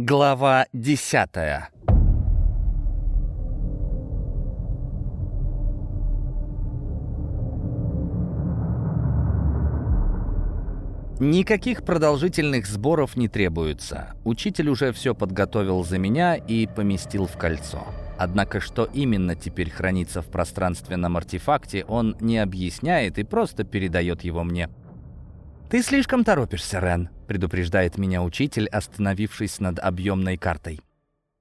Глава десятая Никаких продолжительных сборов не требуется. Учитель уже все подготовил за меня и поместил в кольцо. Однако, что именно теперь хранится в пространственном артефакте, он не объясняет и просто передает его мне. «Ты слишком торопишься, Рен», — предупреждает меня учитель, остановившись над объемной картой.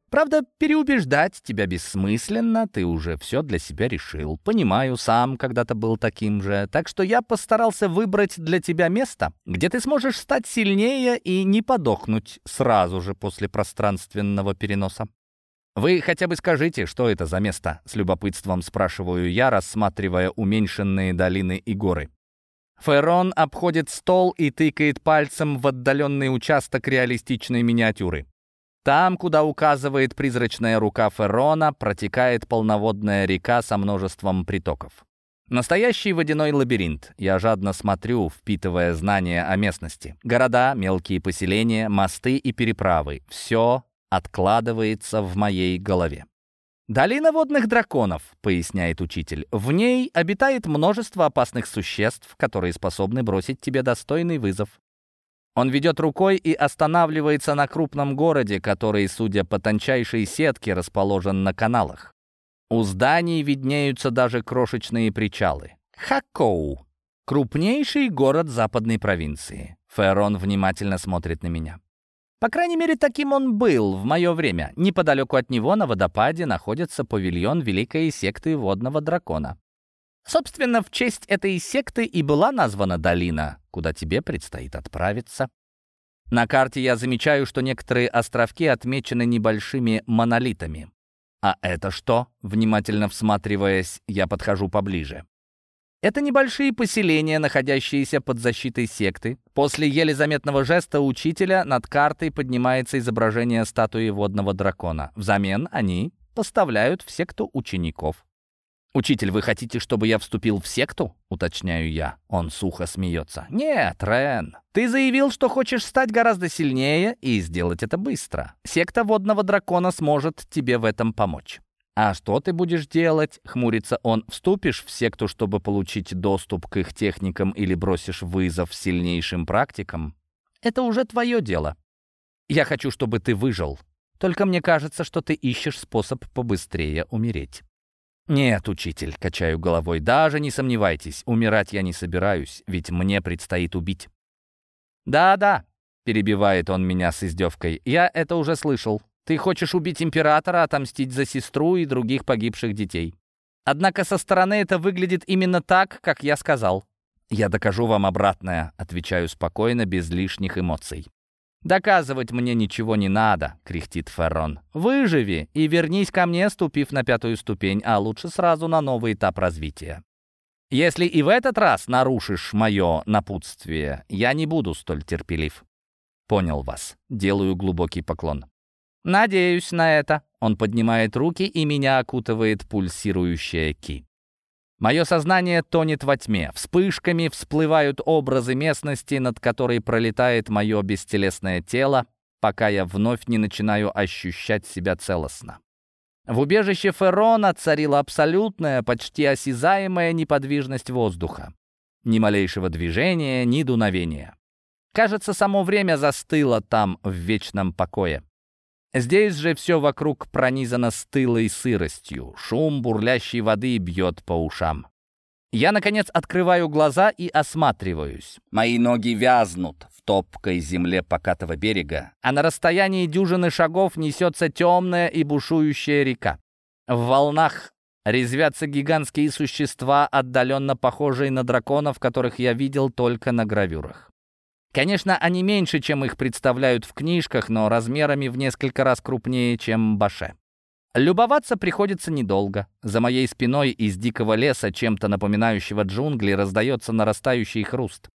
«Правда, переубеждать тебя бессмысленно, ты уже все для себя решил. Понимаю, сам когда-то был таким же, так что я постарался выбрать для тебя место, где ты сможешь стать сильнее и не подохнуть сразу же после пространственного переноса. «Вы хотя бы скажите, что это за место?» — с любопытством спрашиваю я, рассматривая уменьшенные долины и горы. Ферон обходит стол и тыкает пальцем в отдаленный участок реалистичной миниатюры. Там, куда указывает призрачная рука Ферона, протекает полноводная река со множеством притоков. Настоящий водяной лабиринт. Я жадно смотрю, впитывая знания о местности. Города, мелкие поселения, мосты и переправы. Все откладывается в моей голове. «Долина водных драконов», — поясняет учитель. «В ней обитает множество опасных существ, которые способны бросить тебе достойный вызов». Он ведет рукой и останавливается на крупном городе, который, судя по тончайшей сетке, расположен на каналах. У зданий виднеются даже крошечные причалы. Хакоу — крупнейший город западной провинции. Ферон внимательно смотрит на меня. По крайней мере, таким он был в мое время. Неподалеку от него на водопаде находится павильон Великой секты водного дракона. Собственно, в честь этой секты и была названа долина, куда тебе предстоит отправиться. На карте я замечаю, что некоторые островки отмечены небольшими монолитами. А это что? Внимательно всматриваясь, я подхожу поближе. Это небольшие поселения, находящиеся под защитой секты. После еле заметного жеста учителя над картой поднимается изображение статуи водного дракона. Взамен они поставляют в секту учеников. «Учитель, вы хотите, чтобы я вступил в секту?» — уточняю я. Он сухо смеется. «Нет, Рен, ты заявил, что хочешь стать гораздо сильнее и сделать это быстро. Секта водного дракона сможет тебе в этом помочь». «А что ты будешь делать?» — хмурится он. «Вступишь в секту, чтобы получить доступ к их техникам или бросишь вызов сильнейшим практикам? Это уже твое дело. Я хочу, чтобы ты выжил. Только мне кажется, что ты ищешь способ побыстрее умереть». «Нет, учитель», — качаю головой, — «даже не сомневайтесь, умирать я не собираюсь, ведь мне предстоит убить». «Да-да», — перебивает он меня с издевкой, — «я это уже слышал. Ты хочешь убить императора, отомстить за сестру и других погибших детей. Однако со стороны это выглядит именно так, как я сказал. «Я докажу вам обратное», — отвечаю спокойно, без лишних эмоций. «Доказывать мне ничего не надо», — кряхтит Феррон. «Выживи и вернись ко мне, ступив на пятую ступень, а лучше сразу на новый этап развития. Если и в этот раз нарушишь мое напутствие, я не буду столь терпелив». «Понял вас. Делаю глубокий поклон. «Надеюсь на это». Он поднимает руки, и меня окутывает пульсирующая ки. Мое сознание тонет во тьме. Вспышками всплывают образы местности, над которой пролетает мое бестелесное тело, пока я вновь не начинаю ощущать себя целостно. В убежище Ферона царила абсолютная, почти осязаемая неподвижность воздуха. Ни малейшего движения, ни дуновения. Кажется, само время застыло там в вечном покое. Здесь же все вокруг пронизано стылой сыростью. Шум бурлящей воды бьет по ушам. Я, наконец, открываю глаза и осматриваюсь. Мои ноги вязнут в топкой земле покатого берега, а на расстоянии дюжины шагов несется темная и бушующая река. В волнах резвятся гигантские существа, отдаленно похожие на драконов, которых я видел только на гравюрах. Конечно, они меньше, чем их представляют в книжках, но размерами в несколько раз крупнее, чем Баше. Любоваться приходится недолго. За моей спиной из дикого леса, чем-то напоминающего джунгли, раздается нарастающий хруст.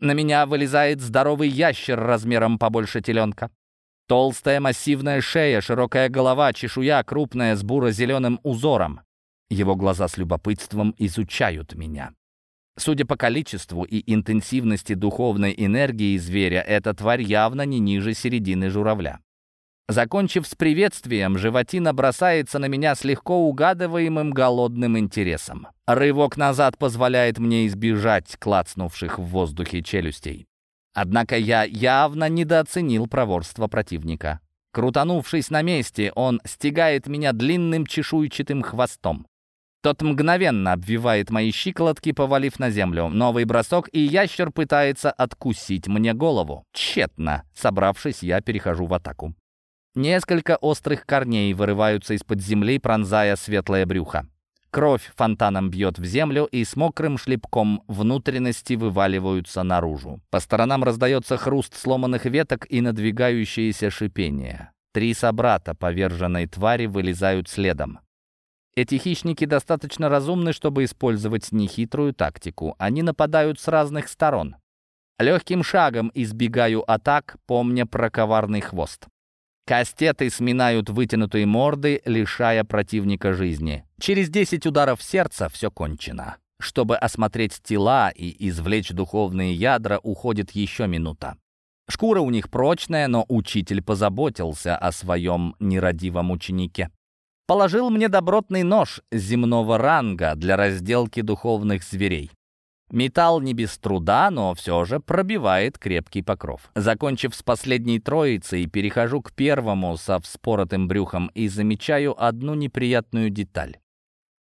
На меня вылезает здоровый ящер размером побольше теленка. Толстая массивная шея, широкая голова, чешуя крупная с буро-зеленым узором. Его глаза с любопытством изучают меня. Судя по количеству и интенсивности духовной энергии зверя, эта тварь явно не ниже середины журавля. Закончив с приветствием, животина бросается на меня с легко угадываемым голодным интересом. Рывок назад позволяет мне избежать клацнувших в воздухе челюстей. Однако я явно недооценил проворство противника. Крутанувшись на месте, он стегает меня длинным чешуйчатым хвостом. Тот мгновенно обвивает мои щиколотки, повалив на землю. Новый бросок, и ящер пытается откусить мне голову. Тщетно. Собравшись, я перехожу в атаку. Несколько острых корней вырываются из-под земли, пронзая светлое брюхо. Кровь фонтаном бьет в землю, и с мокрым шлепком внутренности вываливаются наружу. По сторонам раздается хруст сломанных веток и надвигающееся шипение. Три собрата поверженной твари вылезают следом. Эти хищники достаточно разумны, чтобы использовать нехитрую тактику. Они нападают с разных сторон. Легким шагом избегаю атак, помня про коварный хвост. Кастеты сминают вытянутые морды, лишая противника жизни. Через 10 ударов сердца все кончено. Чтобы осмотреть тела и извлечь духовные ядра, уходит еще минута. Шкура у них прочная, но учитель позаботился о своем нерадивом ученике положил мне добротный нож земного ранга для разделки духовных зверей. Металл не без труда, но все же пробивает крепкий покров. Закончив с последней троицей, перехожу к первому со вспоротым брюхом и замечаю одну неприятную деталь.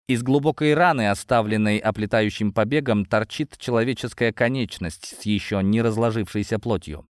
Из глубокой раны, оставленной оплетающим побегом, торчит человеческая конечность с еще не разложившейся плотью.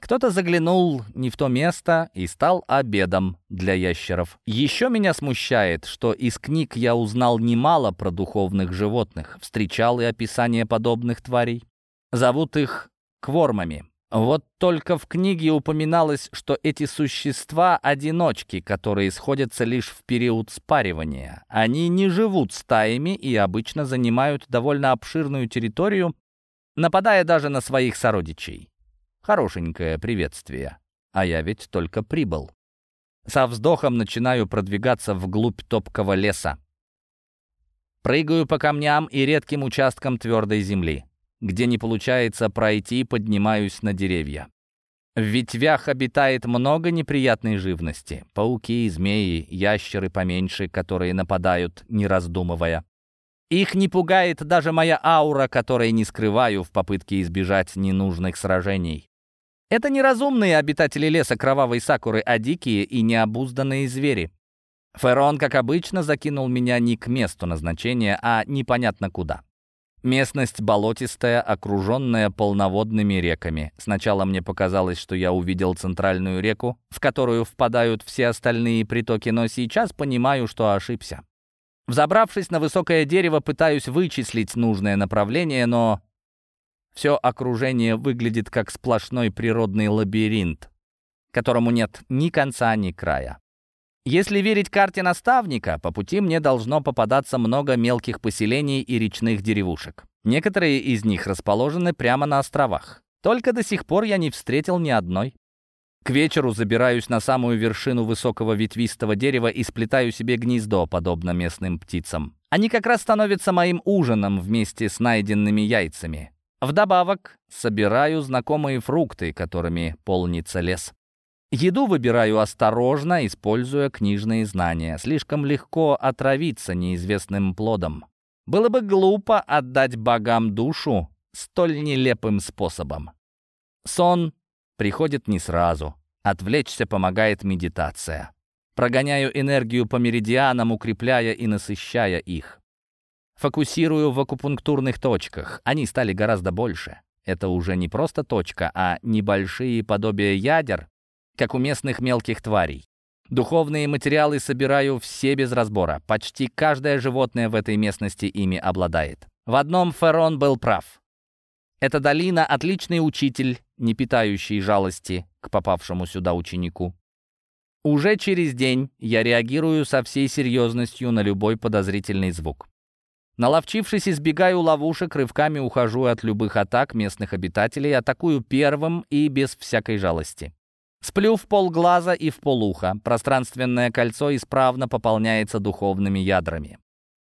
Кто-то заглянул не в то место и стал обедом для ящеров. Еще меня смущает, что из книг я узнал немало про духовных животных, встречал и описание подобных тварей. Зовут их квормами. Вот только в книге упоминалось, что эти существа — одиночки, которые сходятся лишь в период спаривания. Они не живут стаями и обычно занимают довольно обширную территорию, нападая даже на своих сородичей. Хорошенькое приветствие. А я ведь только прибыл. Со вздохом начинаю продвигаться вглубь топкого леса. Прыгаю по камням и редким участкам твердой земли. Где не получается пройти, поднимаюсь на деревья. В ветвях обитает много неприятной живности. Пауки, змеи, ящеры поменьше, которые нападают, не раздумывая. Их не пугает даже моя аура, которой не скрываю в попытке избежать ненужных сражений. Это неразумные обитатели леса кровавой сакуры, а дикие и необузданные звери. Ферон, как обычно, закинул меня не к месту назначения, а непонятно куда. Местность болотистая, окруженная полноводными реками. Сначала мне показалось, что я увидел центральную реку, в которую впадают все остальные притоки, но сейчас понимаю, что ошибся. Взобравшись на высокое дерево, пытаюсь вычислить нужное направление, но все окружение выглядит как сплошной природный лабиринт, которому нет ни конца, ни края. Если верить карте наставника, по пути мне должно попадаться много мелких поселений и речных деревушек. Некоторые из них расположены прямо на островах. Только до сих пор я не встретил ни одной. К вечеру забираюсь на самую вершину высокого ветвистого дерева и сплетаю себе гнездо, подобно местным птицам. Они как раз становятся моим ужином вместе с найденными яйцами. Вдобавок, собираю знакомые фрукты, которыми полнится лес. Еду выбираю осторожно, используя книжные знания. Слишком легко отравиться неизвестным плодом. Было бы глупо отдать богам душу столь нелепым способом. Сон приходит не сразу. Отвлечься помогает медитация. Прогоняю энергию по меридианам, укрепляя и насыщая их. Фокусирую в акупунктурных точках. Они стали гораздо больше. Это уже не просто точка, а небольшие подобия ядер, как у местных мелких тварей. Духовные материалы собираю все без разбора. Почти каждое животное в этой местности ими обладает. В одном Ферон был прав. Эта долина — отличный учитель, не питающий жалости к попавшему сюда ученику. Уже через день я реагирую со всей серьезностью на любой подозрительный звук. Наловчившись, избегаю ловушек, рывками ухожу от любых атак местных обитателей, атакую первым и без всякой жалости. Сплю в полглаза и в полуха. Пространственное кольцо исправно пополняется духовными ядрами.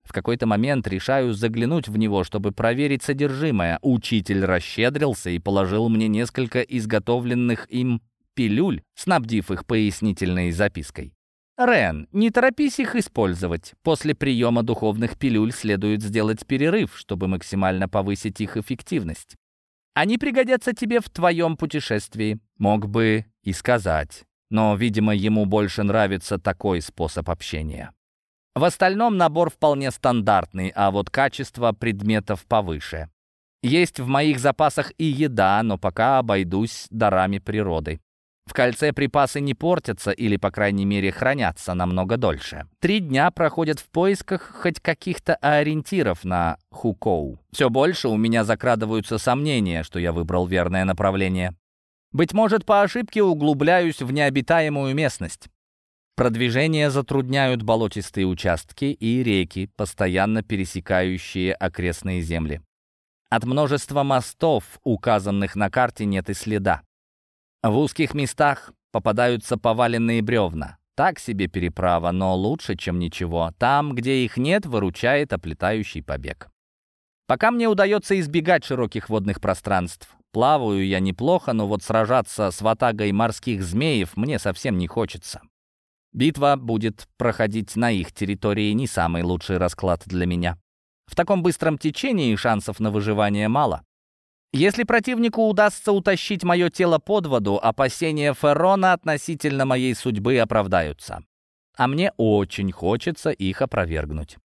В какой-то момент решаю заглянуть в него, чтобы проверить содержимое. Учитель расщедрился и положил мне несколько изготовленных им пилюль, снабдив их пояснительной запиской. Рен, не торопись их использовать. После приема духовных пилюль следует сделать перерыв, чтобы максимально повысить их эффективность. Они пригодятся тебе в твоем путешествии. Мог бы и сказать. Но, видимо, ему больше нравится такой способ общения. В остальном набор вполне стандартный, а вот качество предметов повыше. Есть в моих запасах и еда, но пока обойдусь дарами природы. В кольце припасы не портятся или, по крайней мере, хранятся намного дольше. Три дня проходят в поисках хоть каких-то ориентиров на Хукоу. Все больше у меня закрадываются сомнения, что я выбрал верное направление. Быть может, по ошибке углубляюсь в необитаемую местность. Продвижение затрудняют болотистые участки и реки, постоянно пересекающие окрестные земли. От множества мостов, указанных на карте, нет и следа. В узких местах попадаются поваленные бревна. Так себе переправа, но лучше, чем ничего. Там, где их нет, выручает оплетающий побег. Пока мне удается избегать широких водных пространств. Плаваю я неплохо, но вот сражаться с ватагой морских змеев мне совсем не хочется. Битва будет проходить на их территории не самый лучший расклад для меня. В таком быстром течении шансов на выживание мало. Если противнику удастся утащить мое тело под воду, опасения Феррона относительно моей судьбы оправдаются. А мне очень хочется их опровергнуть.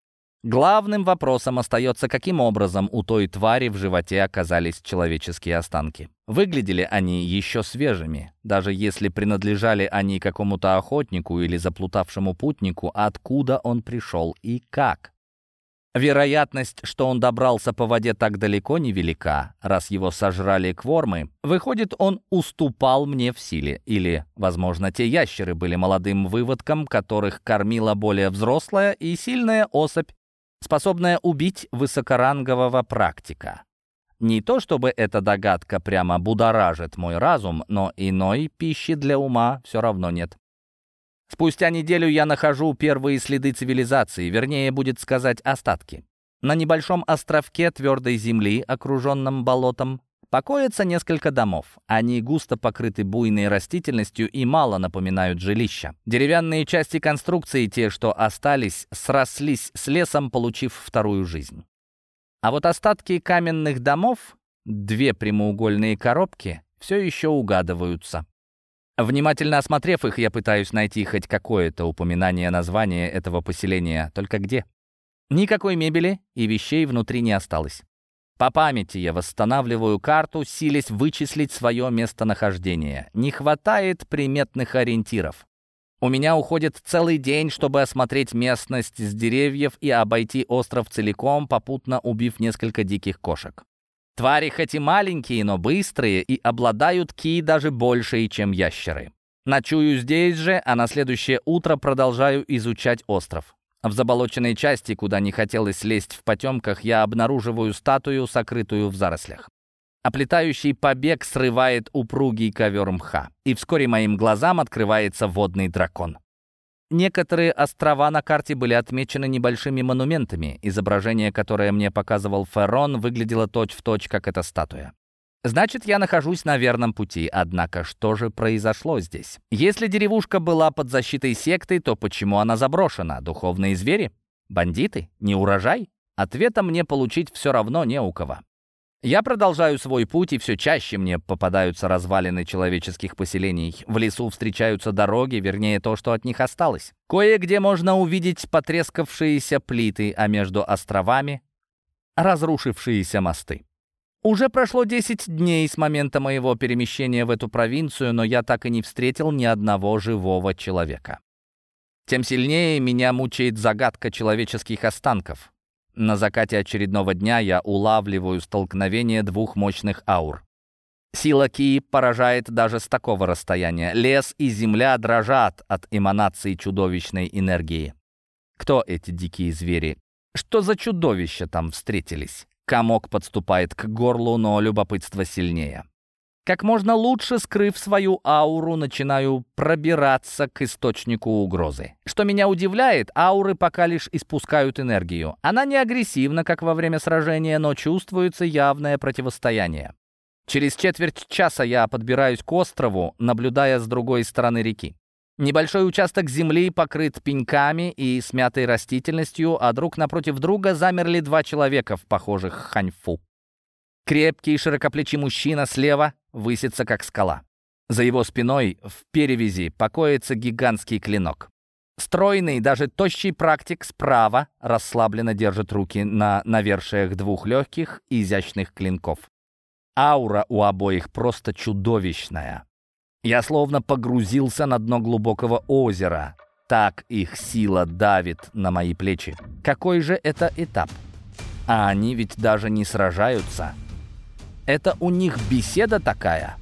Главным вопросом остается, каким образом у той твари в животе оказались человеческие останки. Выглядели они еще свежими, даже если принадлежали они какому-то охотнику или заплутавшему путнику, откуда он пришел и как. Вероятность, что он добрался по воде так далеко, невелика. Раз его сожрали квормы, выходит, он уступал мне в силе. Или, возможно, те ящеры были молодым выводком, которых кормила более взрослая и сильная особь, способная убить высокорангового практика. Не то чтобы эта догадка прямо будоражит мой разум, но иной пищи для ума все равно нет. Спустя неделю я нахожу первые следы цивилизации, вернее, будет сказать, остатки. На небольшом островке твердой земли, окруженном болотом, покоятся несколько домов. Они густо покрыты буйной растительностью и мало напоминают жилища. Деревянные части конструкции, те, что остались, срослись с лесом, получив вторую жизнь. А вот остатки каменных домов, две прямоугольные коробки, все еще угадываются. Внимательно осмотрев их, я пытаюсь найти хоть какое-то упоминание названия этого поселения, только где? Никакой мебели и вещей внутри не осталось. По памяти я восстанавливаю карту, силясь вычислить свое местонахождение. Не хватает приметных ориентиров. У меня уходит целый день, чтобы осмотреть местность с деревьев и обойти остров целиком, попутно убив несколько диких кошек. Твари хоть и маленькие, но быстрые и обладают ки даже большей, чем ящеры. Ночую здесь же, а на следующее утро продолжаю изучать остров. В заболоченной части, куда не хотелось лезть в потемках, я обнаруживаю статую, сокрытую в зарослях. Оплетающий побег срывает упругий ковер мха, и вскоре моим глазам открывается водный дракон. Некоторые острова на карте были отмечены небольшими монументами. Изображение, которое мне показывал Феррон, выглядело точь-в-точь, точь, как эта статуя. Значит, я нахожусь на верном пути. Однако, что же произошло здесь? Если деревушка была под защитой секты, то почему она заброшена? Духовные звери? Бандиты? Не урожай? Ответа мне получить все равно не у кого. Я продолжаю свой путь, и все чаще мне попадаются развалины человеческих поселений. В лесу встречаются дороги, вернее, то, что от них осталось. Кое-где можно увидеть потрескавшиеся плиты, а между островами — разрушившиеся мосты. Уже прошло 10 дней с момента моего перемещения в эту провинцию, но я так и не встретил ни одного живого человека. Тем сильнее меня мучает загадка человеческих останков. На закате очередного дня я улавливаю столкновение двух мощных аур. Сила Ки поражает даже с такого расстояния. Лес и земля дрожат от эманации чудовищной энергии. Кто эти дикие звери? Что за чудовища там встретились? Комок подступает к горлу, но любопытство сильнее. Как можно лучше скрыв свою ауру, начинаю пробираться к источнику угрозы. Что меня удивляет, ауры пока лишь испускают энергию. Она не агрессивна, как во время сражения, но чувствуется явное противостояние. Через четверть часа я подбираюсь к острову, наблюдая с другой стороны реки. Небольшой участок земли покрыт пеньками и смятой растительностью, а друг напротив друга замерли два человека в похожих ханьфу. Крепкий широкоплечий мужчина слева высится как скала. За его спиной в перевязи покоится гигантский клинок. Стройный, даже тощий практик справа расслабленно держит руки на навершиях двух легких, изящных клинков. Аура у обоих просто чудовищная. Я словно погрузился на дно глубокого озера. Так их сила давит на мои плечи. Какой же это этап? А они ведь даже не сражаются. Это у них беседа такая.